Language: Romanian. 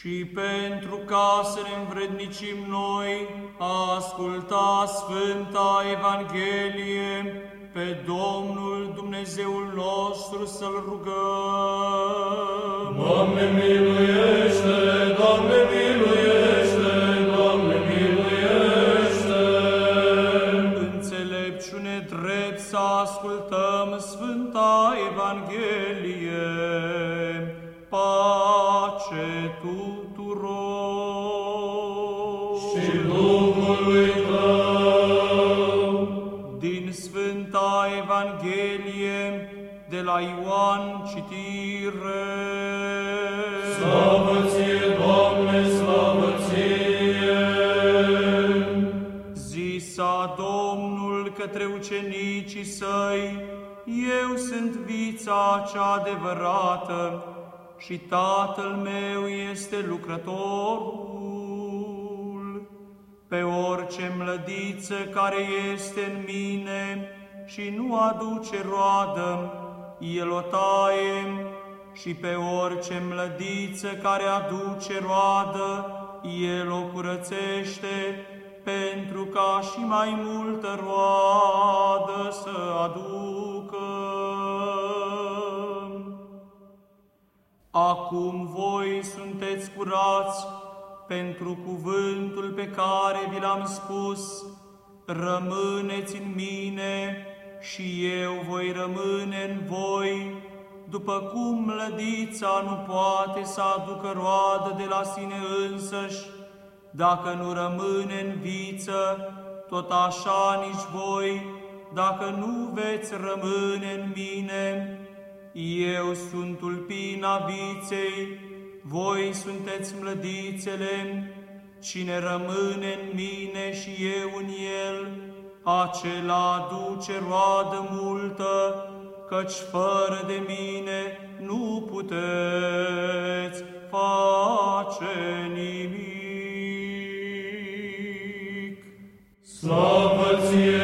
și pentru ca să ne învrednicim noi a asculta Sfânta Evanghelie, pe Domnul Dumnezeul nostru să-L rugăm. Doamne miluiește, Doamne miluiește, Doamne miluiește. Înțelepciune drept să ascultăm Sfânta Evanghelie, Și Duhului Tău. Din Sfânta Evanghelie de la Ioan citire. Slavă ție, Doamne, slavă ție! Zisa Domnul către ucenicii săi, Eu sunt vița cea adevărată și Tatăl meu este lucrătorul. Pe orice mlădiță care este în mine și nu aduce roadă, El o taie, și pe orice mlădiță care aduce roadă, El o curățește, pentru ca și mai multă roadă să aducă. Acum voi sunteți curați pentru cuvântul pe care vi l-am spus, rămâneți în mine și eu voi rămâne în voi, după cum mlădița nu poate să aducă roadă de la sine însăși, dacă nu rămâne în viță, tot așa nici voi, dacă nu veți rămâne în mine. Eu sunt tulpina viței, voi sunteți mlădițele, cine rămâne în mine și eu în el, acela aduce roadă multă, căci fără de mine nu puteți face nimic. Slavă ție!